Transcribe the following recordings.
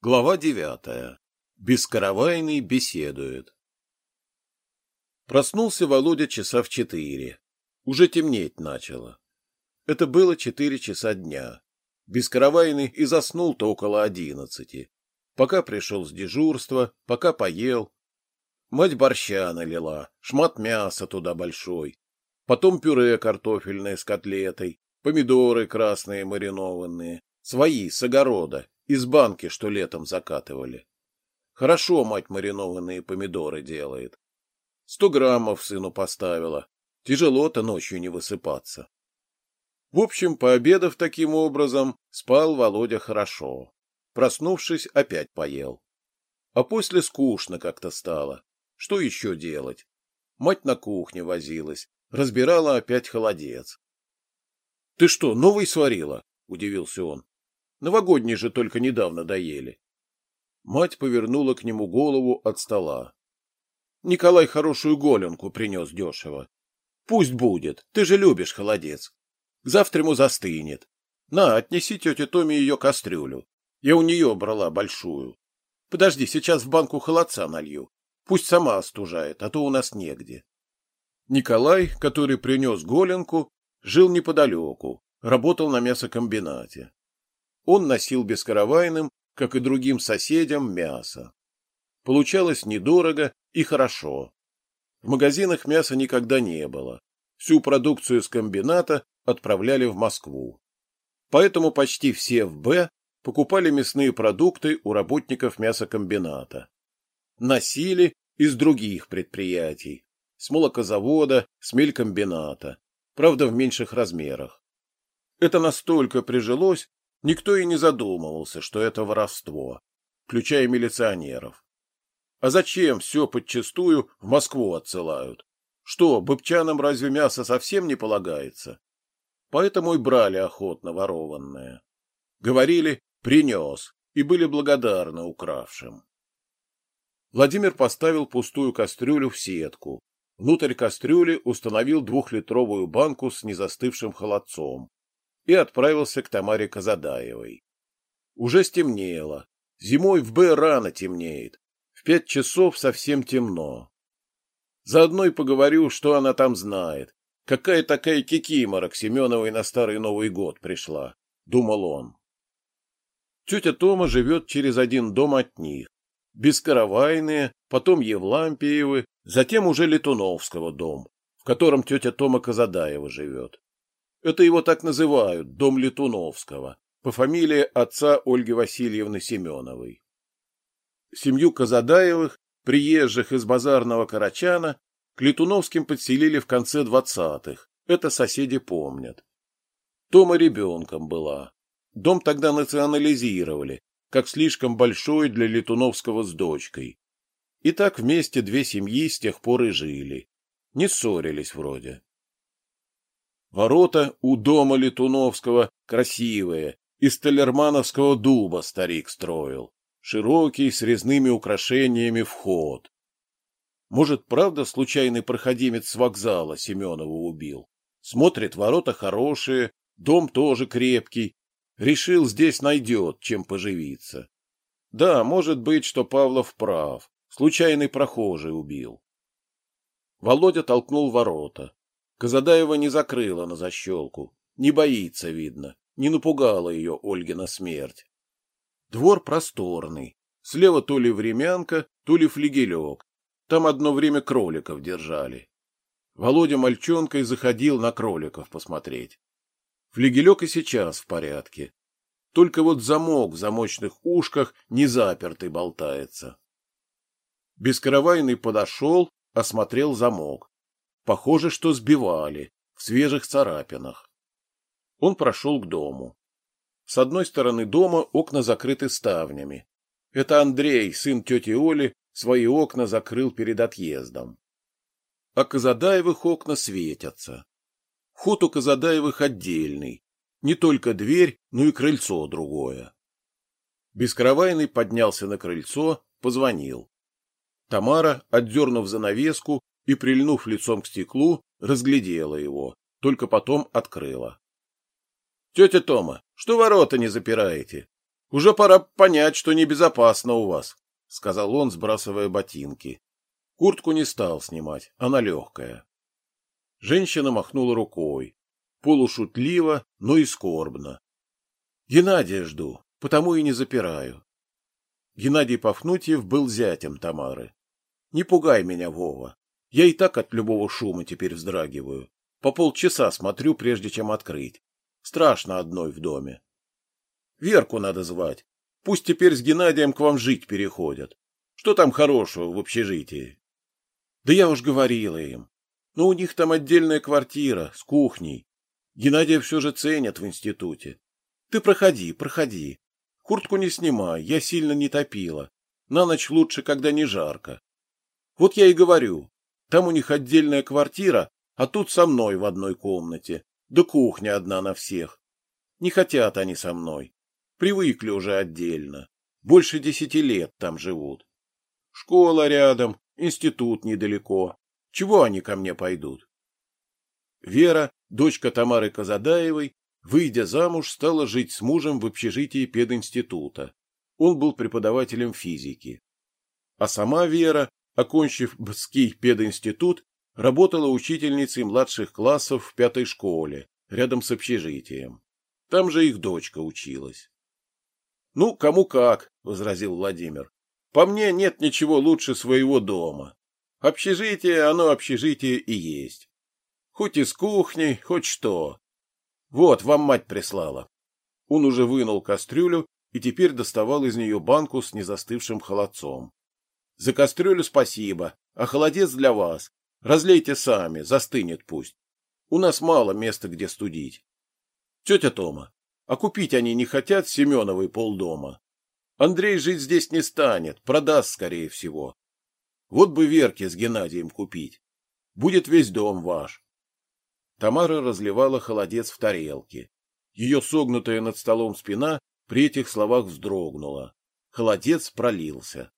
Глава девятая. Бескаравайный беседует. Проснулся Володя часа в четыре. Уже темнеть начало. Это было четыре часа дня. Бескаравайный и заснул-то около одиннадцати. Пока пришел с дежурства, пока поел. Мать борща налила, шмат мяса туда большой. Потом пюре картофельное с котлетой, помидоры красные маринованные, свои, с огорода, из банки, что летом закатывали. Хорошо мать маринованные помидоры делает. Сто граммов сыну поставила. Тяжело-то ночью не высыпаться. В общем, пообедав таким образом, спал Володя хорошо. Проснувшись, опять поел. А после скучно как-то стало. Что еще делать? Мать на кухне возилась, разбирала опять холодец. — Ты что, новый сварила? — удивился он. — Новогодний же только недавно доели. Мать повернула к нему голову от стола. Николай хорошую голенку принес дешево. Пусть будет, ты же любишь холодец. Завтра ему застынет. На, отнеси тете Томе ее кастрюлю. Я у нее брала большую. Подожди, сейчас в банку холодца налью. Пусть сама остужает, а то у нас негде. Николай, который принес голенку, жил неподалеку, работал на мясокомбинате. Он носил бескаравайным, как и другим соседям, мясо. Получалось недорого и хорошо. В магазинах мяса никогда не было. Всю продукцию с комбината отправляли в Москву. Поэтому почти все в Б покупали мясные продукты у работников мясокомбината. Носили из других предприятий, с молокозавода, с мелькомбината, правда в меньших размерах. Это настолько прижилось, никто и не задумывался, что это воровство, включая милиционеров. А зачем все подчистую в Москву отсылают? Что, быбчанам разве мясо совсем не полагается? Поэтому и брали охотно ворованное. Говорили «принес» и были благодарны укравшим. Владимир поставил пустую кастрюлю в сетку. Внутрь кастрюли установил двухлитровую банку с незастывшим холодцом и отправился к Тамаре Казадаевой. Уже стемнело. Зимой в Б рано темнеет, в пять часов совсем темно. Заодно и поговорю, что она там знает. Какая такая кикимора к Семеновой на Старый Новый год пришла, — думал он. Тетя Тома живет через один дом от них. Бескаравайные, потом Евлампиевы, затем уже Летуновского дом, в котором тетя Тома Казадаева живет. Это его так называют, дом Летуновского, по фамилии отца Ольги Васильевны Семеновой. Семью Казадаевых, приезжих из базарного Карачана, к Летуновским подселили в конце двадцатых. Это соседи помнят. Тома ребенком была. Дом тогда национализировали, как слишком большой для Летуновского с дочкой. И так вместе две семьи с тех пор и жили. Не ссорились вроде. Ворота у дома Летуновского красивые, из талермановского дуба старик строил широкий с резными украшениями вход. Может, правда случайный проходимец с вокзала Семенова убил? Смотрит, ворота хорошие, дом тоже крепкий. Решил, здесь найдет, чем поживиться. Да, может быть, что Павлов прав. Случайный прохожий убил. Володя толкнул ворота. Казадаева не закрыла на защелку. Не боится, видно. Не напугала ее Ольгина смерть. Двор просторный. Слева то ли времянка, то ли флигелек. Там одно время кроликов держали. Володя мальчонкой заходил на кроликов посмотреть. Флигелек и сейчас в порядке. Только вот замок в замочных ушках не запертый болтается. Бескаравайный подошел, осмотрел замок. Похоже, что сбивали, в свежих царапинах. Он прошел к дому. С одной стороны дома окна закрыты ставнями. Это Андрей, сын тети Оли, свои окна закрыл перед отъездом. А Казадаевых окна светятся. Ход у Казадаевых отдельный. Не только дверь, но и крыльцо другое. Бескровайный поднялся на крыльцо, позвонил. Тамара, отдернув занавеску и прильнув лицом к стеклу, разглядела его, только потом открыла. — Тетя Тома, что ворота не запираете? Уже пора понять, что небезопасно у вас, — сказал он, сбрасывая ботинки. Куртку не стал снимать, она легкая. Женщина махнула рукой, полушутливо, но и скорбно. — Геннадия жду, потому и не запираю. Геннадий Пафнутьев был зятем Тамары. — Не пугай меня, Вова. Я и так от любого шума теперь вздрагиваю. По полчаса смотрю, прежде чем открыть. Страшно одной в доме. Верку надо звать. Пусть теперь с Геннадием к вам жить переходят. Что там хорошего в общежитии? Да я уж говорила им. Но у них там отдельная квартира с кухней. Геннадия все же ценят в институте. Ты проходи, проходи. Куртку не снимай, я сильно не топила. На ночь лучше, когда не жарко. Вот я и говорю. Там у них отдельная квартира, а тут со мной в одной комнате. Да кухня одна на всех. Не хотят они со мной. Привыкли уже отдельно. Больше десяти лет там живут. Школа рядом, институт недалеко. Чего они ко мне пойдут? Вера, дочка Тамары Казадаевой, выйдя замуж, стала жить с мужем в общежитии пединститута. Он был преподавателем физики. А сама Вера, окончив Бский пединститут, работала учительницей младших классов в пятой школе, рядом с общежитием. Там же их дочка училась. Ну, кому как, возразил Владимир. По мне нет ничего лучше своего дома. Общежитие, оно общежитие и есть. Хоть из кухни, хоть что. Вот, вам мать прислала. Он уже вынул кастрюлю и теперь доставал из нее банку с незастывшим холодцом. За кастрюлю спасибо, а холодец для вас. Разлейте сами, застынет пусть. У нас мало места, где студить. Тетя Тома, а купить они не хотят Семеновой полдома. Андрей жить здесь не станет, продаст, скорее всего. Вот бы Верке с Геннадием купить. Будет весь дом ваш. Тамара разливала холодец в тарелке. Ее согнутая над столом спина при этих словах вздрогнула. Холодец пролился.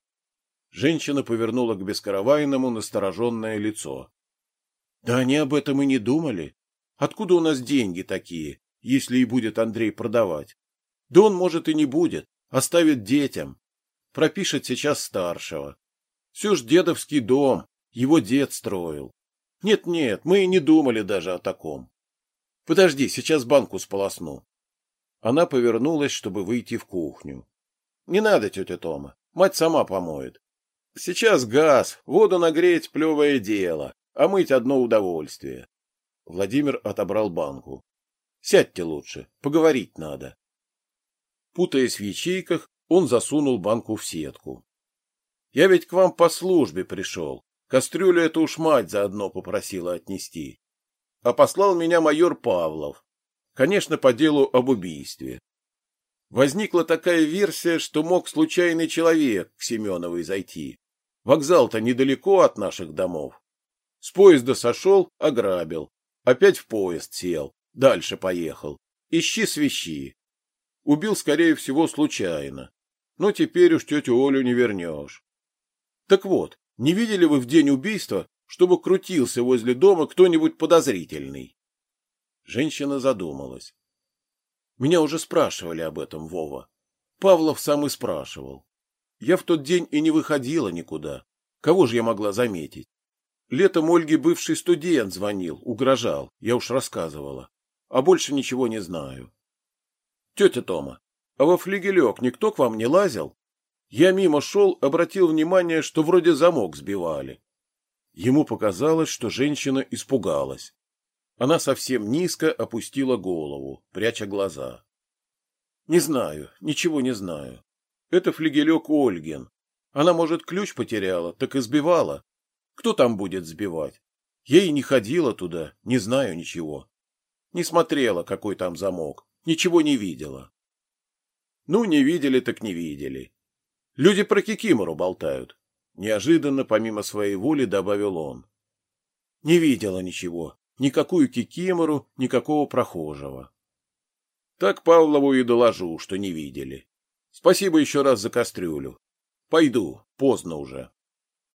Женщина повернула к бескаравайному настороженное лицо. — Да они об этом и не думали. Откуда у нас деньги такие, если и будет Андрей продавать. Да он, может, и не будет, оставит детям. Пропишет сейчас старшего. Все ж дедовский дом, его дед строил. Нет-нет, мы и не думали даже о таком. Подожди, сейчас банку сполосну. Она повернулась, чтобы выйти в кухню. Не надо, тетя Тома, мать сама помоет. Сейчас газ, воду нагреть — плевое дело, а мыть одно удовольствие. Владимир отобрал банку. Сядьте лучше, поговорить надо. Путаясь в ячейках, он засунул банку в сетку. Я ведь к вам по службе пришел. Кастрюлю эту уж мать заодно попросила отнести. А послал меня майор Павлов. Конечно, по делу об убийстве. Возникла такая версия, что мог случайный человек к Семеновой зайти. Вокзал-то недалеко от наших домов. С поезда сошел, ограбил. Опять в поезд сел. Дальше поехал. Ищи свищи. Убил, скорее всего, случайно. Но теперь уж тетю Олю не вернешь. Так вот, не видели вы в день убийства, чтобы крутился возле дома кто-нибудь подозрительный? Женщина задумалась. Меня уже спрашивали об этом, Вова. Павлов сам и спрашивал. Я в тот день и не выходила никуда. Кого же я могла заметить? Летом Ольге бывший студент звонил, угрожал, я уж рассказывала а больше ничего не знаю. Тетя Тома, а во флигелек никто к вам не лазил? Я мимо шел, обратил внимание, что вроде замок сбивали. Ему показалось, что женщина испугалась. Она совсем низко опустила голову, пряча глаза. Не знаю, ничего не знаю. Это флигелек Ольгин. Она, может, ключ потеряла, так и сбивала. Кто там будет сбивать? И не ходила туда, не знаю ничего. Не смотрела, какой там замок. Ничего не видела. Ну, не видели, так не видели. Люди про Кикимору болтают. Неожиданно, помимо своей воли, добавил он. Не видела ничего. Никакую Кикимору, никакого прохожего. Так Павлову и доложу, что не видели. Спасибо еще раз за кастрюлю. Пойду, поздно уже.